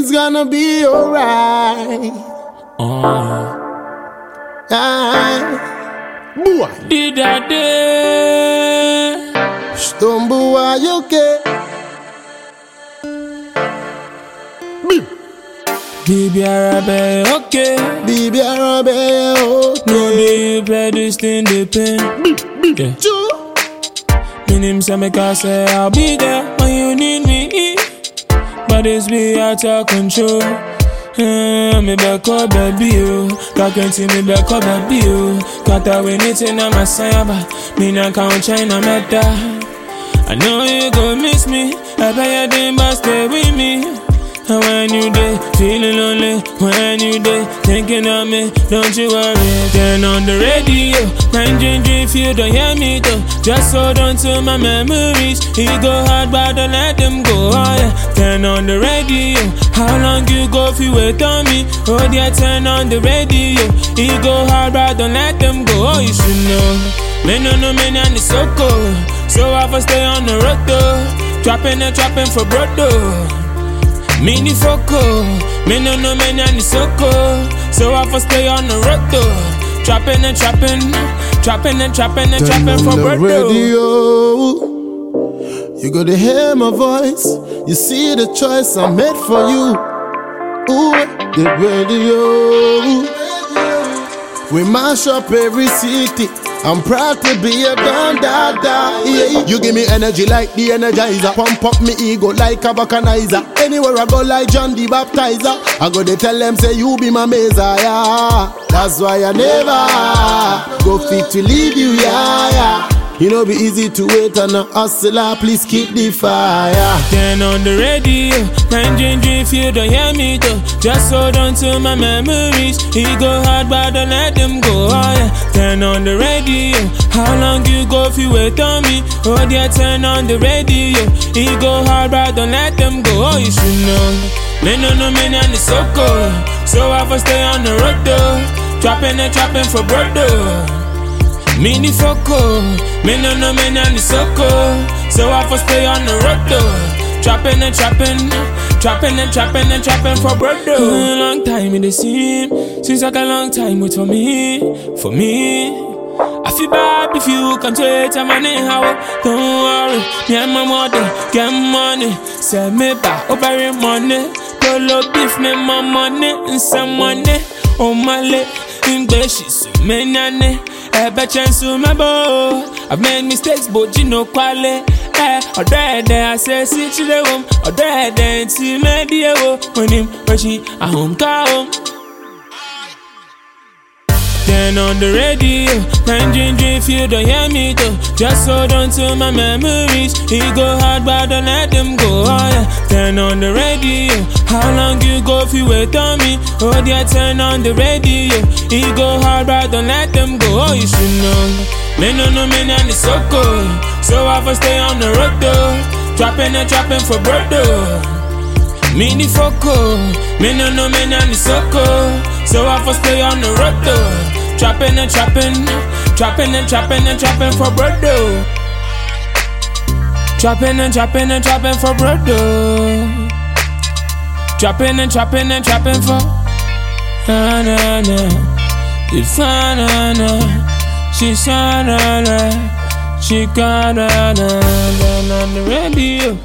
Everything's gonna be alright. Uh, Aye. Boy, did I day? stumble while you okay. Bim. Baby, Arabe, okay. Baby, I'll be No, they play this thing, they pain. Bim, bim, Yeah. choo. Me name say make I say I'll be there But it's be out of control. Uh, me back up, baby, you. Can't see me back up, baby, you. Can't I win it in a masaya, me not count China meta. I know you go miss me. I bet you didn't but stay with me. And when you day, feeling lonely, when you day, thinking of me, don't you worry. Turn on the radio, 9 if you don't hear me though. Just hold on to my memories. He go hard, but don't let them go. Oh yeah, turn on the radio. How long you go if you wait on me? Oh yeah, turn on the radio. He go hard, but don't let them go. Oh, you should know. Me no no me and so cold. So I for stay on the road though. Trapping and trapping for though. Mini foco, me no no me and so cold. So I for stay on the road though. Trapping and trapping, trapping and trapping and trapping for the radio. You gotta hear my voice. You see the choice I made for you. Ooh, the radio. We mash up every city. I'm proud to be a don dada. Yeah. You give me energy like the energizer. Pump up me ego like a vulcanizer. Anywhere I go like John the Baptizer. I go to tell them say you be my messiah. That's why I never go fit to leave you, yeah, yeah. You know be easy to wait on a hustler. Ah, please keep the fire. Turn on the radio, 9 if you don't hear me though. Just hold on to my memories. He go hard, but don't let them go. Oh yeah, turn on the radio. How long you go if you wait on me? Oh yeah, turn on the radio. He go hard, but don't let them go. Oh, you should know. Me no no me and it's so cold. So I for stay on the road though. Trapping and trapping for broad though. Mini foco, me no no me and it's so. So I for stay on the road though. Trapping and trapping, trapping and trapping and trapping for bread though. Mm, long time in the scene, seems like a long time wait for me, for me. I feel bad if you can take time money how Don't worry, me and my mother get money Send me back over money Polo beef me my money and some money Oh my in she so many Ẹ̀bẹ̀ my boy I've made mistakes but you know quality ẹ ọ̀dọ́ ẹ̀dẹ̀ àṣẹ sí chile wom ọ̀dọ́ ẹ̀dẹ̀ ntì mẹ́díẹ̀ wo onim ọ̀ṣì àhùnká wom. Turn on the radio, 9 if you don't hear me though. Just hold on to my memories. He go hard, but don't let them go. Oh yeah, turn on the radio. How long you go if you wait on me? Oh yeah, turn on the radio. He go hard, but don't let them go. Oh, you should know. Me no no me and it's so. So I for stay on the road though. Trapping and trapping for though. Mini foco, me no no me and it's so. So I for stay on the road though. Trapping and trapping, trapping and trapping and trapping for though. Trapping and trapping and trapping for though. Trapping and trapping and trapping for na na na. It's na na. She's na na. She got na na na on the radio.